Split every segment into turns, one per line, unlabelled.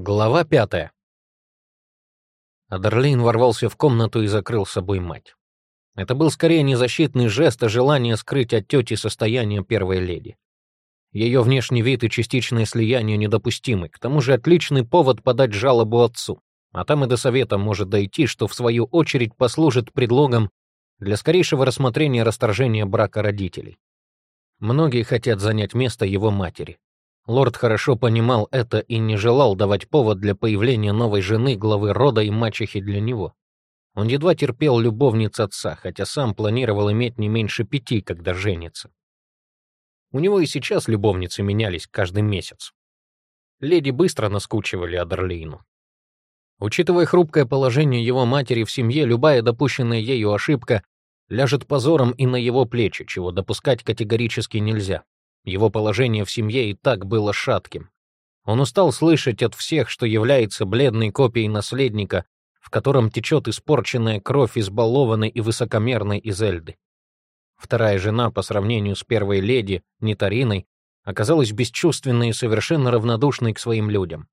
Глава пятая. Адерлейн ворвался в комнату и закрыл с собой мать. Это был скорее не защитный жест, а желание скрыть от тети состояние первой леди. Ее внешний вид и частичное слияние недопустимы, к тому же отличный повод подать жалобу отцу, а там и до совета может дойти, что в свою очередь послужит предлогом для скорейшего рассмотрения расторжения брака родителей. Многие хотят занять место его матери, Лорд хорошо понимал это и не желал давать повод для появления новой жены, главы рода и мачехи для него. Он едва терпел любовниц отца, хотя сам планировал иметь не меньше пяти, когда женится. У него и сейчас любовницы менялись каждый месяц. Леди быстро наскучивали Адерлейну. Учитывая хрупкое положение его матери в семье, любая допущенная ею ошибка ляжет позором и на его плечи, чего допускать категорически нельзя. Его положение в семье и так было шатким. Он устал слышать от всех, что является бледной копией наследника, в котором течет испорченная кровь избалованной и высокомерной Изельды. Вторая жена, по сравнению с первой леди, Нитариной, оказалась бесчувственной и совершенно равнодушной к своим людям.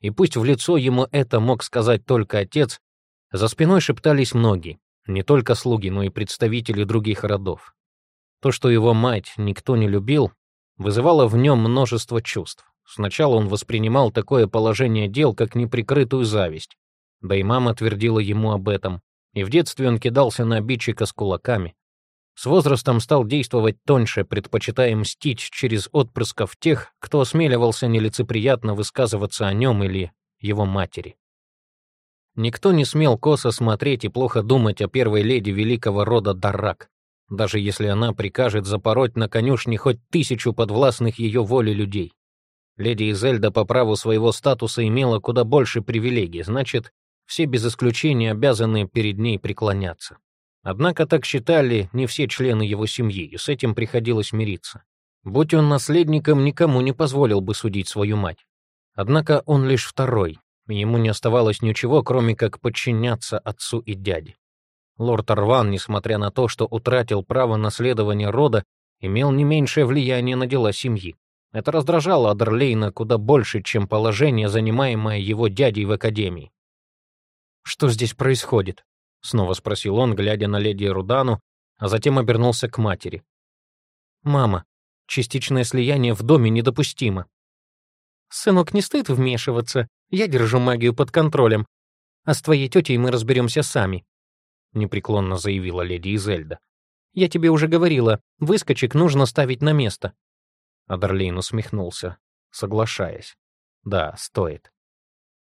И пусть в лицо ему это мог сказать только отец, за спиной шептались многие, не только слуги, но и представители других родов. То, что его мать никто не любил, вызывало в нем множество чувств. Сначала он воспринимал такое положение дел как неприкрытую зависть, да и мама твердила ему об этом, и в детстве он кидался на обидчика с кулаками. С возрастом стал действовать тоньше, предпочитая мстить через отпрысков тех, кто осмеливался нелицеприятно высказываться о нем или его матери. Никто не смел косо смотреть и плохо думать о первой леди великого рода Даррак даже если она прикажет запороть на конюшне хоть тысячу подвластных ее воле людей. Леди Изельда по праву своего статуса имела куда больше привилегий, значит, все без исключения обязаны перед ней преклоняться. Однако так считали не все члены его семьи, и с этим приходилось мириться. Будь он наследником, никому не позволил бы судить свою мать. Однако он лишь второй, и ему не оставалось ничего, кроме как подчиняться отцу и дяде. Лорд Арван, несмотря на то, что утратил право наследования рода, имел не меньшее влияние на дела семьи. Это раздражало Адерлейна куда больше, чем положение, занимаемое его дядей в академии. «Что здесь происходит?» — снова спросил он, глядя на леди Рудану, а затем обернулся к матери. «Мама, частичное слияние в доме недопустимо». «Сынок, не стоит вмешиваться. Я держу магию под контролем. А с твоей тетей мы разберемся сами», непреклонно заявила леди Изельда. «Я тебе уже говорила, выскочек нужно ставить на место». Адерлейн усмехнулся, соглашаясь. «Да, стоит».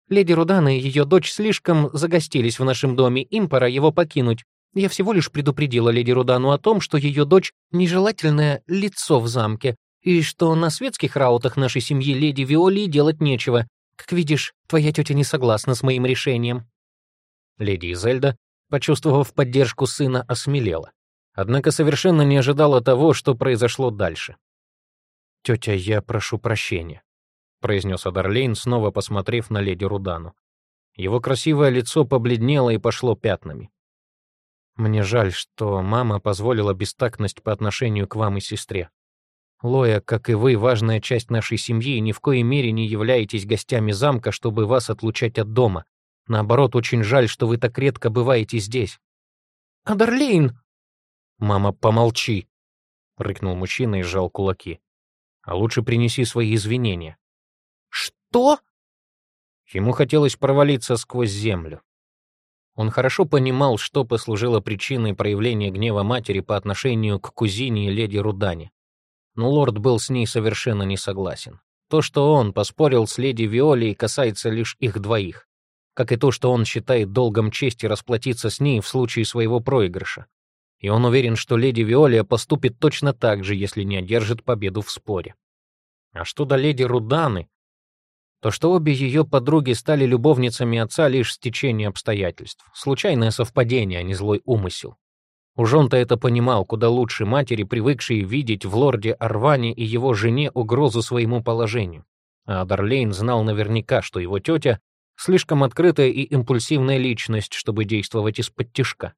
«Леди Рудана и ее дочь слишком загостились в нашем доме, им пора его покинуть. Я всего лишь предупредила леди Рудану о том, что ее дочь — нежелательное лицо в замке, и что на светских раутах нашей семьи леди Виоли делать нечего. Как видишь, твоя тетя не согласна с моим решением». Леди Изельда почувствовав поддержку сына, осмелела. Однако совершенно не ожидала того, что произошло дальше. «Тетя, я прошу прощения», — произнес Адарлейн, снова посмотрев на леди Рудану. Его красивое лицо побледнело и пошло пятнами. «Мне жаль, что мама позволила бестактность по отношению к вам и сестре. Лоя, как и вы, важная часть нашей семьи, и ни в коей мере не являетесь гостями замка, чтобы вас отлучать от дома. Наоборот, очень жаль, что вы так редко бываете здесь. Адерлейн! Мама, помолчи, рыкнул мужчина и сжал кулаки. А лучше принеси свои извинения. Что? Ему хотелось провалиться сквозь землю. Он хорошо понимал, что послужило причиной проявления гнева матери по отношению к кузине и леди Рудане. Но лорд был с ней совершенно не согласен. То, что он поспорил с леди Виолей, касается лишь их двоих как и то, что он считает долгом чести расплатиться с ней в случае своего проигрыша. И он уверен, что леди Виолия поступит точно так же, если не одержит победу в споре. А что до леди Руданы, то что обе ее подруги стали любовницами отца лишь стечение обстоятельств, случайное совпадение, а не злой умысел. Уж он-то это понимал куда лучше матери, привыкшей видеть в лорде Арване и его жене угрозу своему положению. А Дарлейн знал наверняка, что его тетя Слишком открытая и импульсивная личность, чтобы действовать из-под тишка.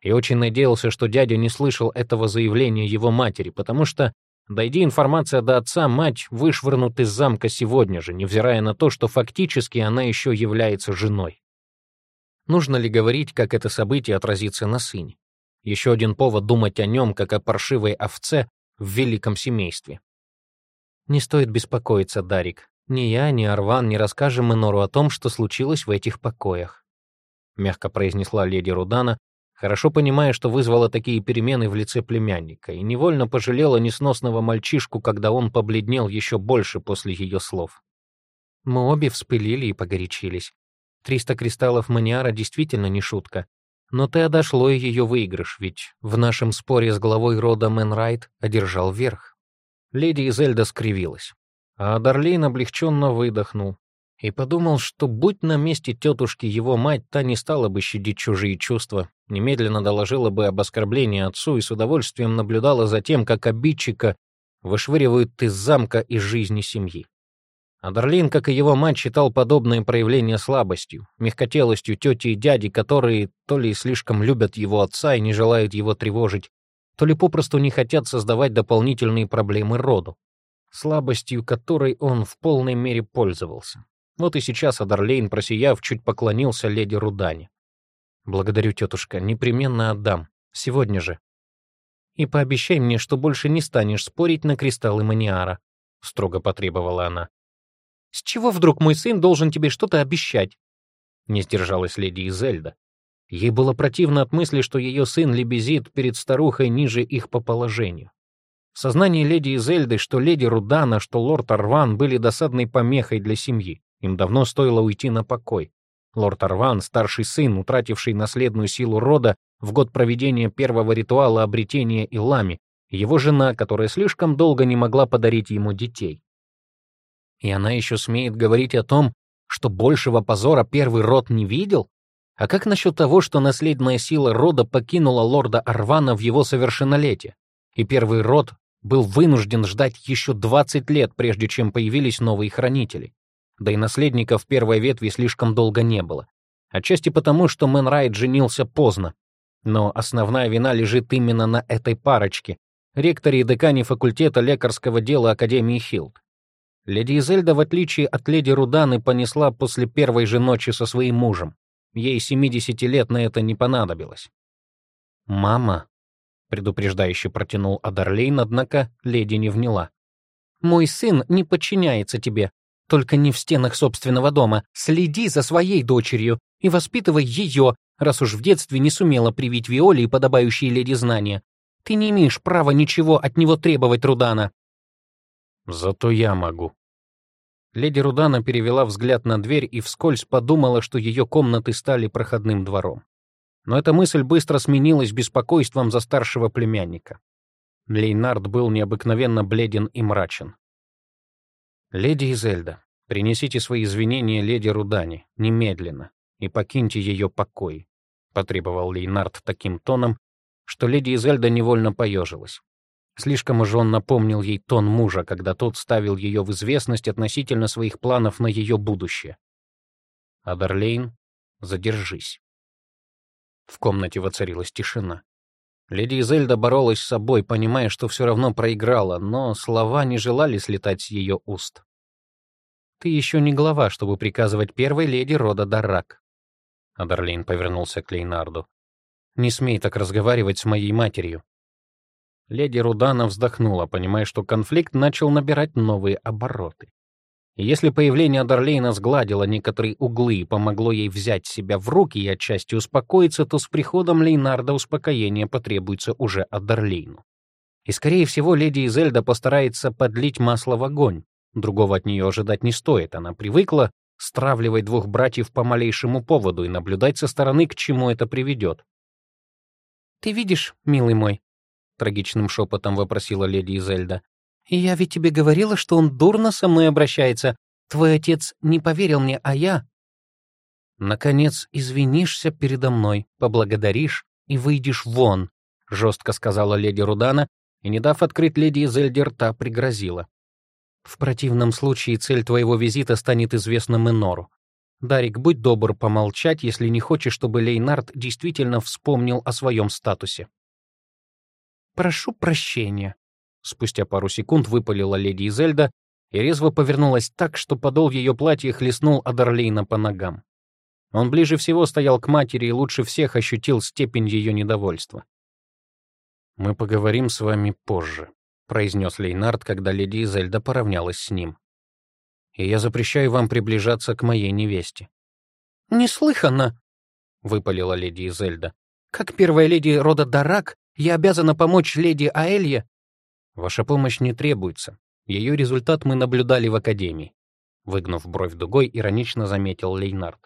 И очень надеялся, что дядя не слышал этого заявления его матери, потому что Дойди информация до отца, мать вышвырнут из замка сегодня же, невзирая на то, что фактически она еще является женой. Нужно ли говорить, как это событие отразится на сыне? Еще один повод думать о нем, как о паршивой овце в великом семействе. Не стоит беспокоиться, Дарик. Ни я, ни Арван не расскажем Энору о том, что случилось в этих покоях. Мягко произнесла леди Рудана, хорошо понимая, что вызвала такие перемены в лице племянника, и невольно пожалела несносного мальчишку, когда он побледнел еще больше после ее слов. Мы обе вспылили и погорячились. Триста кристаллов маниара действительно не шутка. Но ты одошло и ее выигрыш, ведь в нашем споре с главой рода Мэнрайт одержал верх. Леди Изельда скривилась, а Дарлейн облегченно выдохнул и подумал, что будь на месте тетушки его мать, та не стала бы щадить чужие чувства, немедленно доложила бы об оскорблении отцу и с удовольствием наблюдала за тем, как обидчика вышвыривают из замка и жизни семьи. А Дарлин, как и его мать, считал подобные проявления слабостью, мягкотелостью тети и дяди, которые то ли слишком любят его отца и не желают его тревожить, то ли попросту не хотят создавать дополнительные проблемы роду, слабостью которой он в полной мере пользовался. Вот и сейчас Адарлейн, просияв, чуть поклонился леди Рудане. «Благодарю, тетушка, непременно отдам. Сегодня же. И пообещай мне, что больше не станешь спорить на кристаллы Маниара», — строго потребовала она. С чего вдруг мой сын должен тебе что-то обещать?» Не сдержалась леди Изельда. Ей было противно от мысли, что ее сын лебезит перед старухой ниже их по положению. В сознании леди Изельды, что леди Рудана, что лорд Арван были досадной помехой для семьи. Им давно стоило уйти на покой. Лорд Арван, старший сын, утративший наследную силу рода в год проведения первого ритуала обретения Илами, его жена, которая слишком долго не могла подарить ему детей. И она еще смеет говорить о том, что большего позора первый род не видел? А как насчет того, что наследная сила рода покинула лорда Арвана в его совершеннолетие, и первый род был вынужден ждать еще 20 лет, прежде чем появились новые хранители? Да и наследников первой ветви слишком долго не было. Отчасти потому, что Мэн Райт женился поздно. Но основная вина лежит именно на этой парочке, ректоре и декане факультета лекарского дела Академии Хилд. Леди Изельда, в отличие от леди Руданы, понесла после первой же ночи со своим мужем. Ей 70 лет на это не понадобилось. «Мама», — предупреждающе протянул Адарлейн, однако леди не вняла. «Мой сын не подчиняется тебе, только не в стенах собственного дома. Следи за своей дочерью и воспитывай ее, раз уж в детстве не сумела привить Виоле и подобающие леди знания. Ты не имеешь права ничего от него требовать, Рудана». «Зато я могу», Леди Рудана перевела взгляд на дверь и вскользь подумала, что ее комнаты стали проходным двором. Но эта мысль быстро сменилась беспокойством за старшего племянника. Лейнард был необыкновенно бледен и мрачен. «Леди Изельда, принесите свои извинения леди Рудане, немедленно, и покиньте ее покой», — потребовал Лейнард таким тоном, что леди Изельда невольно поежилась. Слишком уж он напомнил ей тон мужа, когда тот ставил ее в известность относительно своих планов на ее будущее. «Адерлейн, задержись». В комнате воцарилась тишина. Леди Изельда боролась с собой, понимая, что все равно проиграла, но слова не желали слетать с ее уст. «Ты еще не глава, чтобы приказывать первой леди рода Даррак». Адерлейн повернулся к Лейнарду. «Не смей так разговаривать с моей матерью. Леди Рудана вздохнула, понимая, что конфликт начал набирать новые обороты. И если появление Дарлейна сгладило некоторые углы и помогло ей взять себя в руки и отчасти успокоиться, то с приходом Лейнарда успокоение потребуется уже от Дарлейну. И, скорее всего, леди Изельда постарается подлить масло в огонь. Другого от нее ожидать не стоит. Она привыкла стравливать двух братьев по малейшему поводу и наблюдать со стороны, к чему это приведет. «Ты видишь, милый мой, трагичным шепотом вопросила леди Изельда. «Я ведь тебе говорила, что он дурно со мной обращается. Твой отец не поверил мне, а я...» «Наконец, извинишься передо мной, поблагодаришь и выйдешь вон», — жестко сказала леди Рудана, и, не дав открыть леди Изельде рта, пригрозила. «В противном случае цель твоего визита станет известна Минору. Дарик, будь добр помолчать, если не хочешь, чтобы Лейнард действительно вспомнил о своем статусе». «Прошу прощения», Спустя пару секунд выпалила леди Изельда и резво повернулась так, что подол ее платья хлестнул Адерлейна по ногам. Он ближе всего стоял к матери и лучше всех ощутил степень ее недовольства. «Мы поговорим с вами позже», — произнес Лейнард, когда леди Изельда поравнялась с ним. «И я запрещаю вам приближаться к моей невесте».
«Неслыханно!» — выпалила леди Изельда. «Как первая леди рода Дарак, я обязана помочь леди Аэлье».
«Ваша помощь не требуется. Ее результат мы наблюдали в Академии», — выгнув бровь дугой, иронично заметил Лейнард.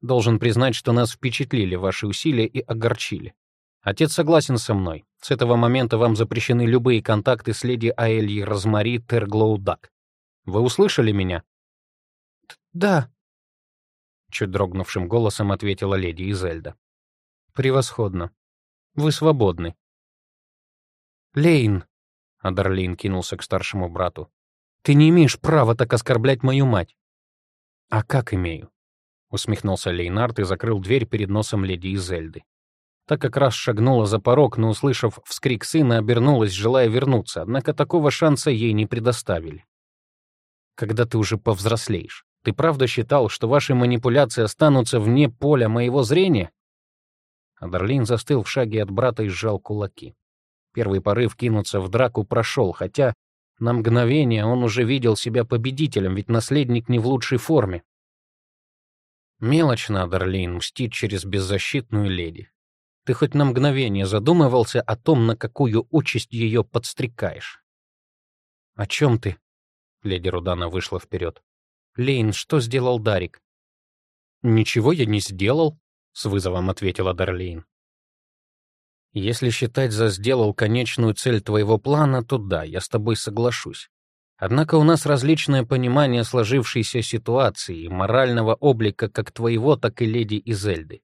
«Должен признать, что нас впечатлили ваши усилия и огорчили. Отец согласен со мной. С этого момента вам запрещены любые контакты с леди Аэльей Розмари Терглоудак. Вы услышали меня?»
«Да», —
чуть дрогнувшим голосом ответила леди Изельда. «Превосходно. Вы свободны».
«Лейн», — Адерлейн кинулся к старшему брату, — «ты не имеешь права так оскорблять мою мать».
«А как имею?» — усмехнулся Лейнард и закрыл дверь перед носом леди Изельды. Так как раз шагнула за порог, но, услышав вскрик сына, обернулась, желая вернуться, однако такого шанса ей не предоставили. «Когда ты уже повзрослеешь, ты правда считал, что ваши манипуляции останутся вне поля моего зрения?» Адерлин застыл в шаге от брата и сжал кулаки. Первый порыв кинуться в драку прошел, хотя на мгновение он уже видел себя победителем, ведь наследник не в лучшей форме. Мелочно, Адерлин, мстить через беззащитную леди. Ты хоть на мгновение задумывался о том, на какую участь ее подстрекаешь? «О чем ты?» Леди Рудана вышла вперед. «Лейн, что сделал Дарик?» «Ничего я не сделал», — с вызовом ответила Дарлейн. «Если считать за сделал конечную цель твоего плана, то да, я с тобой соглашусь. Однако у нас различное понимание сложившейся ситуации и морального облика как твоего, так и леди Изельды.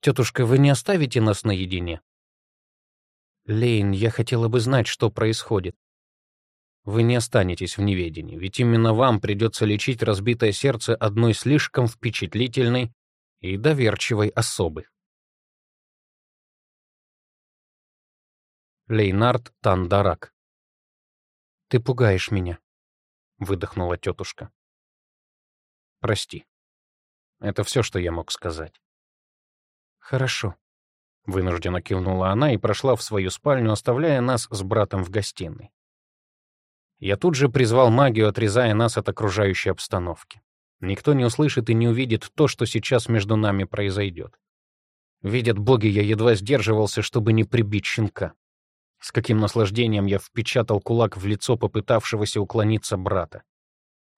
Тетушка, вы не оставите нас наедине? Лейн, я хотела бы знать, что происходит. Вы не останетесь в неведении, ведь именно вам придется лечить разбитое сердце одной слишком впечатлительной и доверчивой особы. Лейнард Тандарак. «Ты пугаешь меня», — выдохнула тетушка. «Прости. Это все, что я мог сказать». «Хорошо», — вынужденно кивнула она и прошла в свою спальню, оставляя нас с братом в гостиной. Я тут же призвал магию, отрезая нас от окружающей обстановки. Никто не услышит и не увидит то, что сейчас между нами произойдет. Видят боги, я едва сдерживался, чтобы не прибить щенка. С каким наслаждением я впечатал кулак в лицо попытавшегося уклониться брата.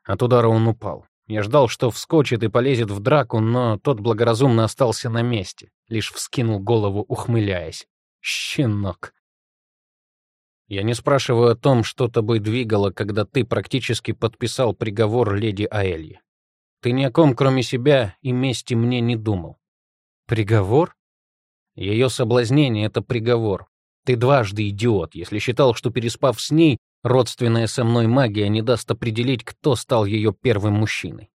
От удара он упал. Я ждал, что вскочит и полезет в драку, но тот благоразумно остался на месте, лишь вскинул голову, ухмыляясь. Щенок. Я не спрашиваю о том, что тобой двигало, когда ты практически подписал приговор леди Аэльи. Ты ни о ком, кроме себя, и мести мне не думал. Приговор? Ее соблазнение — это приговор. Ты дважды идиот, если считал, что, переспав с ней, родственная со мной магия не даст определить, кто стал ее первым мужчиной.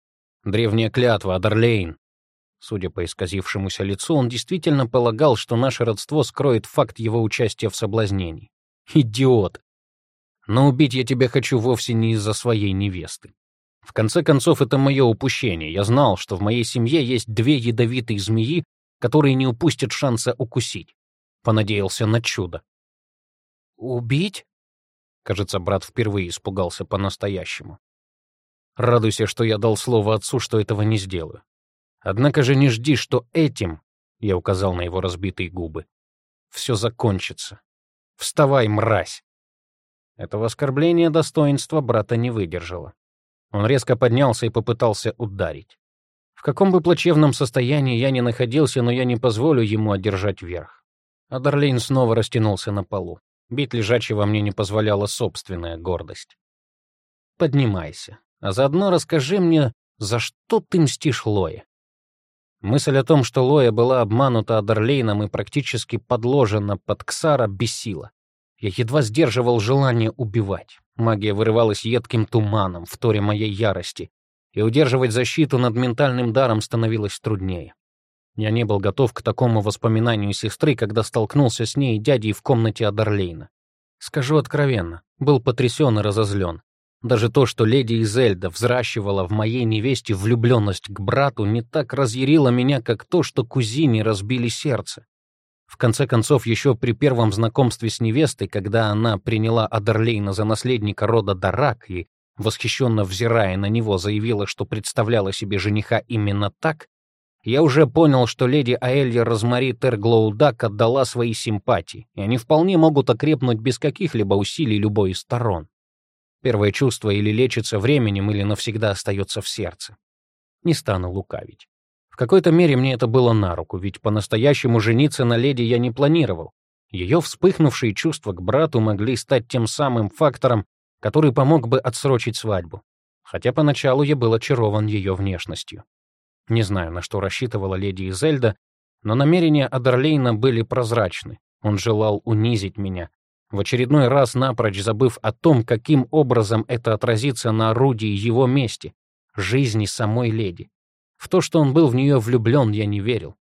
Древняя клятва, Адерлейн. Судя по исказившемуся лицу, он действительно полагал, что наше родство скроет факт его участия в соблазнении. Идиот. Но убить я тебя хочу вовсе не из-за своей невесты. В конце концов, это мое упущение. Я знал, что в моей семье есть две ядовитые змеи, которые не упустят шанса укусить понадеялся на чудо. «Убить?» Кажется, брат впервые испугался по-настоящему. Радуйся, что я дал слово отцу, что этого не сделаю. Однако же не жди, что этим, я указал на его разбитые губы, все закончится. Вставай, мразь! Этого оскорбления достоинства брата не выдержало. Он резко поднялся и попытался ударить. В каком бы плачевном состоянии я ни находился, но я не позволю ему одержать верх. Адерлейн снова растянулся на полу. Бить лежачего мне не позволяла собственная гордость. «Поднимайся, а заодно расскажи мне, за что ты мстишь Лое?» Мысль о том, что Лоя была обманута Адерлейном и практически подложена под Ксара, бесила. Я едва сдерживал желание убивать. Магия вырывалась едким туманом, в торе моей ярости, и удерживать защиту над ментальным даром становилось труднее. Я не был готов к такому воспоминанию сестры, когда столкнулся с ней и дядей в комнате Адерлейна.
Скажу откровенно, был потрясен и разозлен. Даже то, что леди Изельда взращивала в моей невесте влюбленность к брату, не так разъярило меня, как то, что кузине разбили сердце. В конце концов, еще при первом знакомстве с невестой, когда она приняла Адерлейна за наследника рода Дарак и, восхищенно взирая на него, заявила, что представляла себе жениха именно так, я уже понял, что леди Аэлья Розмари Терглоудак отдала свои симпатии, и они вполне могут окрепнуть без каких-либо усилий любой из сторон. Первое чувство или лечится временем, или навсегда остается в сердце. Не стану лукавить. В какой-то мере мне это было на руку, ведь по-настоящему жениться на леди я не планировал. Ее вспыхнувшие чувства к брату могли стать тем самым фактором, который помог бы отсрочить свадьбу. Хотя поначалу я был очарован ее внешностью. Не знаю, на что рассчитывала леди Изельда, но намерения Адерлейна были прозрачны. Он желал унизить меня, в очередной раз напрочь забыв о том, каким образом это отразится на орудии его мести, жизни самой леди. В то, что он был в нее влюблен, я не верил.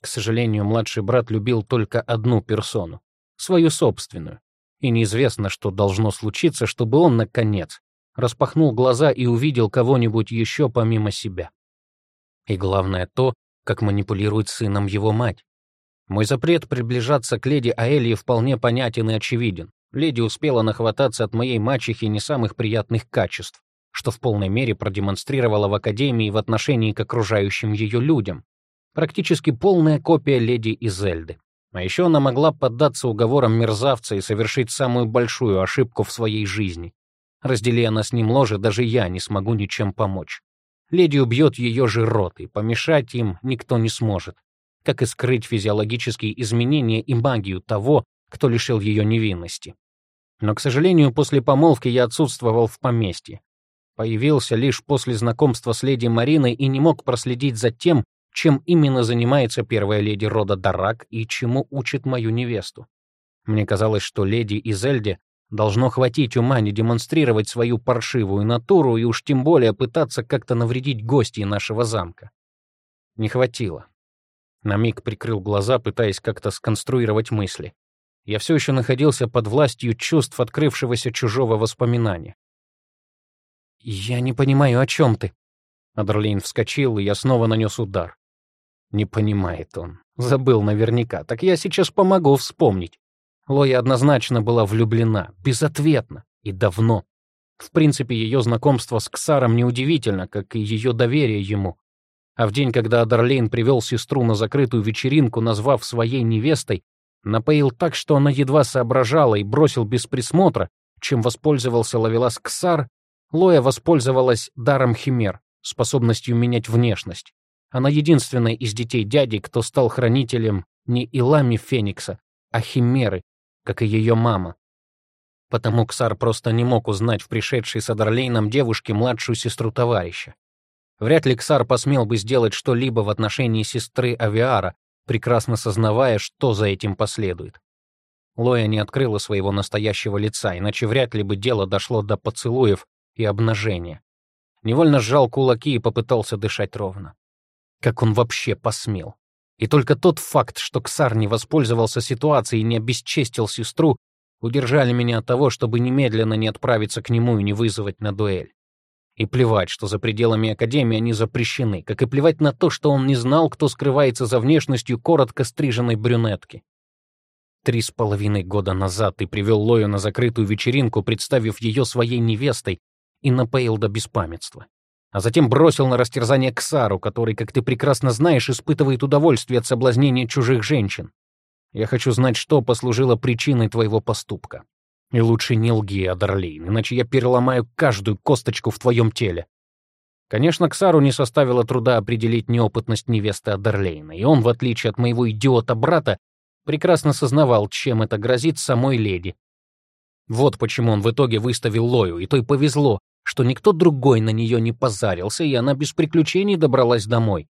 К сожалению, младший брат любил только одну персону, свою собственную, и неизвестно, что должно случиться, чтобы он, наконец, распахнул глаза и увидел кого-нибудь еще помимо себя. И главное то, как манипулирует сыном его мать. Мой запрет приближаться к леди Аэлье вполне понятен и очевиден. Леди успела нахвататься от моей мачехи не самых приятных качеств, что в полной мере продемонстрировала в Академии в отношении к окружающим ее людям. Практически полная копия леди Изельды. А еще она могла поддаться уговорам мерзавца и совершить самую большую ошибку в своей жизни. Раздели она с ним ложе, даже я не смогу ничем помочь. Леди убьет ее же рот, и помешать им никто не сможет как и скрыть физиологические изменения и магию того, кто лишил ее невинности. Но, к сожалению, после помолвки я отсутствовал в поместье. Появился лишь после знакомства с леди Мариной и не мог проследить за тем, чем именно занимается первая леди рода Дарак и чему учит мою невесту. Мне казалось, что леди Изельде должно хватить ума не демонстрировать свою паршивую натуру и уж тем более пытаться как-то навредить гостей нашего замка. Не хватило. На миг прикрыл глаза, пытаясь как-то сконструировать мысли. Я все еще находился под властью чувств открывшегося чужого воспоминания. «Я не понимаю, о чем ты?» Адерлейн вскочил, и я снова нанес удар. Не понимает он. Забыл наверняка. Так я сейчас помогу вспомнить. Лоя однозначно была влюблена, безответно и давно. В принципе, ее знакомство с Ксаром неудивительно, как и ее доверие ему. А в день, когда Адерлейн привел сестру на закрытую вечеринку, назвав своей невестой, напоил так, что она едва соображала и бросил без присмотра, чем воспользовался Лавелас Ксар, Лоя воспользовалась даром химер, способностью менять внешность. Она единственная из детей дяди, кто стал хранителем не Илами Феникса, а химеры, как и ее мама. Потому Ксар просто не мог узнать в пришедшей с Адерлейном девушке младшую сестру товарища. Вряд ли Ксар посмел бы сделать что-либо в отношении сестры Авиара, прекрасно сознавая, что за этим последует. Лоя не открыла своего настоящего лица, иначе вряд ли бы дело дошло до поцелуев и обнажения. Невольно сжал кулаки и попытался дышать ровно. Как он вообще посмел? И только тот факт, что Ксар не воспользовался ситуацией и не обесчестил сестру, удержали меня от того, чтобы немедленно не отправиться к нему и не вызвать на дуэль. И плевать, что за пределами Академии они запрещены, как и плевать на то, что он не знал, кто скрывается за внешностью коротко стриженной брюнетки. Три с половиной года назад ты привел Лою на закрытую вечеринку, представив ее своей невестой, и напоил до беспамятства. А затем бросил на растерзание Ксару, который, как ты прекрасно знаешь, испытывает удовольствие от соблазнения чужих женщин. Я хочу знать, что послужило причиной твоего поступка. И лучше не лги, Адерлейн, иначе я переломаю каждую косточку в твоем теле. Конечно, Ксару не составило труда определить неопытность невесты Адерлейна, и он, в отличие от моего идиота-брата, прекрасно сознавал, чем это грозит самой леди. Вот почему он в итоге выставил Лою, и той повезло, что никто другой на нее не позарился, и она без приключений добралась домой.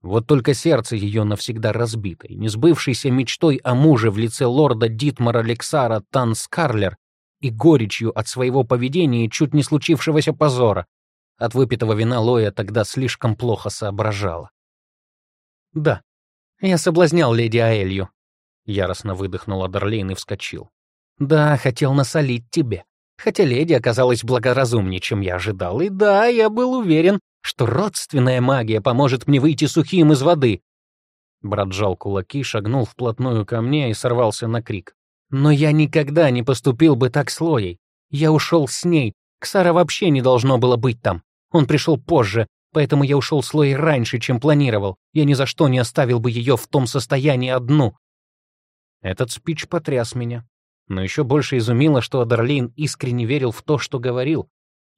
Вот только сердце ее навсегда разбито, и несбывшейся мечтой о муже в лице лорда Дитмара Лексара Танскарлер и горечью от своего поведения и чуть не случившегося позора. От выпитого вина Лоя тогда слишком плохо соображала. «Да, я соблазнял леди Аэлью», — яростно выдохнул Адерлейн и вскочил. Да, хотел насолить тебе. Хотя леди оказалась благоразумнее, чем я ожидал. И да, я был уверен, что родственная магия поможет мне выйти сухим из воды. Брат сжал кулаки, шагнул вплотную ко мне и сорвался на крик. Но я никогда не поступил бы так с Лоей. Я ушел с ней. Ксара вообще не должно было быть там. Он пришел позже, поэтому я ушел с Лоей раньше, чем планировал. Я ни за что не оставил бы ее в том состоянии одну. Этот спич потряс меня. Но еще больше изумило, что Адерлейн искренне верил в то, что говорил.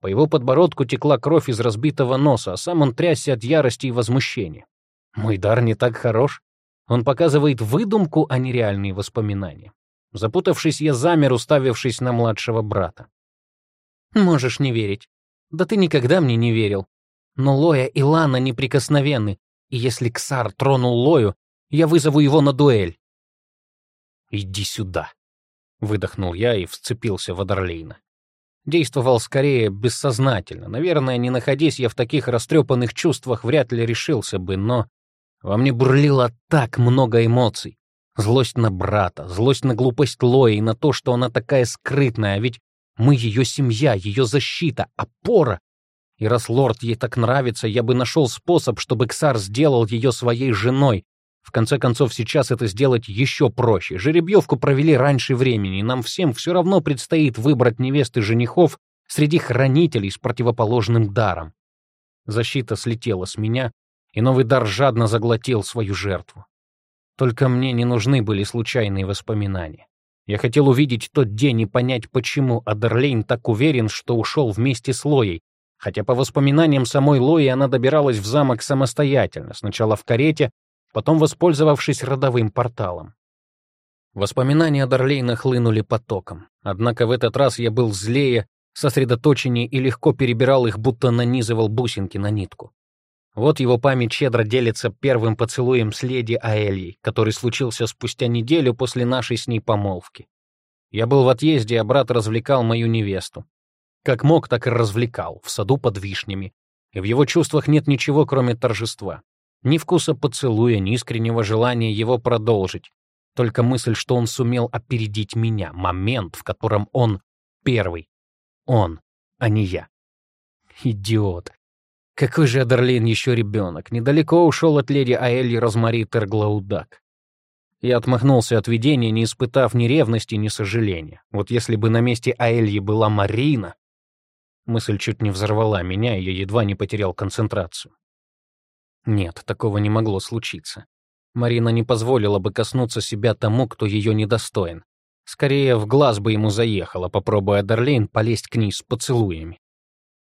По его подбородку текла кровь из разбитого носа, а сам он трясся от ярости и возмущения. Мой дар не так хорош. Он показывает выдумку, а не реальные воспоминания. Запутавшись, я замер, уставившись на младшего брата. Можешь не верить. Да ты никогда мне не верил. Но Лоя и Лана неприкосновенны, и если Ксар тронул Лою, я вызову его на дуэль. «Иди сюда», — выдохнул я и вцепился в Адерлейна. Действовал скорее бессознательно. Наверное, не находясь я в таких растрепанных чувствах, вряд ли решился бы, но во мне бурлило так много эмоций. Злость на брата, злость на глупость Лои и на то, что она такая скрытная, ведь мы ее семья, ее защита, опора. И раз лорд ей так нравится, я бы нашел способ, чтобы Ксар сделал ее своей женой, в конце концов, сейчас это сделать еще проще. Жеребьевку провели раньше времени, и нам всем все равно предстоит выбрать невесты женихов среди хранителей с противоположным даром. Защита слетела с меня, и новый дар жадно заглотил свою жертву. Только мне не нужны были случайные воспоминания. Я хотел увидеть тот день и понять, почему Адерлейн так уверен, что ушел вместе с Лоей, хотя по воспоминаниям самой Лои она добиралась в замок самостоятельно, сначала в карете, потом воспользовавшись родовым порталом. Воспоминания Дарлейна хлынули потоком, однако в этот раз я был злее, сосредоточеннее и легко перебирал их, будто нанизывал бусинки на нитку. Вот его память щедро делится первым поцелуем с леди Аэльей, который случился спустя неделю после нашей с ней помолвки. Я был в отъезде, а брат развлекал мою невесту. Как мог, так и развлекал, в саду под вишнями. И в его чувствах нет ничего, кроме торжества. Ни вкуса поцелуя, ни искреннего желания его продолжить. Только мысль, что он сумел опередить меня, момент, в котором он первый. Он, а не я. Идиот. Какой же Адерлин еще ребенок. Недалеко ушел от леди Аэльи Розмари Терглаудак. Я отмахнулся от видения, не испытав ни ревности, ни сожаления. Вот если бы на месте Аэльи была Марина... Мысль чуть не взорвала меня, и я едва не потерял концентрацию. Нет, такого не могло случиться. Марина не позволила бы коснуться себя тому, кто ее недостоин. Скорее, в глаз бы ему заехала, попробуя Дарлейн полезть к ней с поцелуями.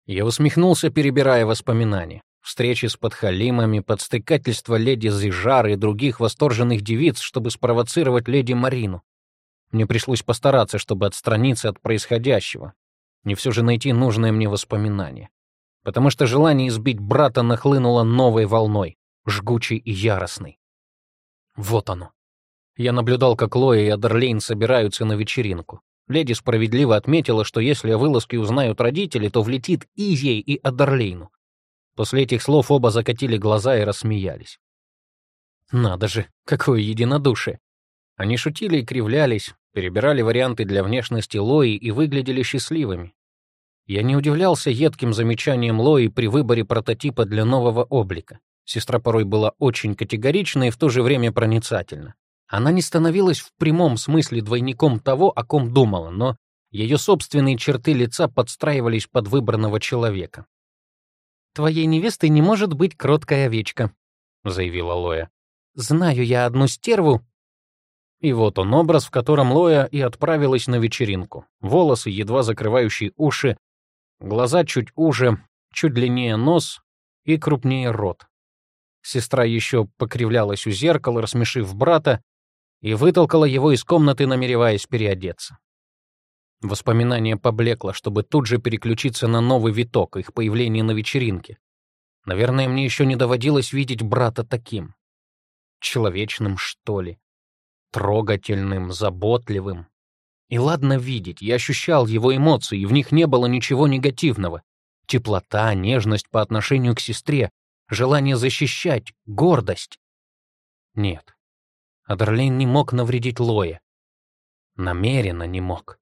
Я усмехнулся, перебирая воспоминания. Встречи с подхалимами, подстрекательство леди Зижары и других восторженных девиц, чтобы спровоцировать леди Марину. Мне пришлось постараться, чтобы отстраниться от происходящего. Не все же найти нужное мне воспоминание потому что желание избить брата нахлынуло новой волной, жгучей и яростной. Вот оно. Я наблюдал, как Лоя и Адерлейн собираются на вечеринку. Леди справедливо отметила, что если о вылазке узнают родители, то влетит и ей, и Адерлейну. После этих слов оба закатили глаза и рассмеялись. Надо же, какое единодушие. Они шутили и кривлялись, перебирали варианты для внешности Лои и выглядели счастливыми. Я не удивлялся едким замечаниям Лои при выборе прототипа для нового облика. Сестра порой была очень категорична и в то же время проницательна. Она не становилась в прямом смысле двойником того, о ком думала, но ее собственные черты лица подстраивались под выбранного человека. «Твоей невестой не может быть кроткая овечка», — заявила Лоя. «Знаю я одну стерву». И вот он образ, в котором Лоя и отправилась на вечеринку. Волосы, едва закрывающие уши, Глаза чуть уже, чуть длиннее нос и крупнее рот. Сестра еще покривлялась у зеркала, рассмешив брата, и вытолкала его из комнаты, намереваясь переодеться. Воспоминание поблекло, чтобы тут же переключиться на новый виток, их появление на вечеринке. Наверное, мне еще не доводилось видеть брата таким. Человечным, что ли. Трогательным, заботливым. И ладно видеть, я ощущал его эмоции, и в них не было ничего негативного. Теплота, нежность по отношению к сестре, желание защищать, гордость. Нет. Адерлейн не мог навредить Лое. Намеренно не мог.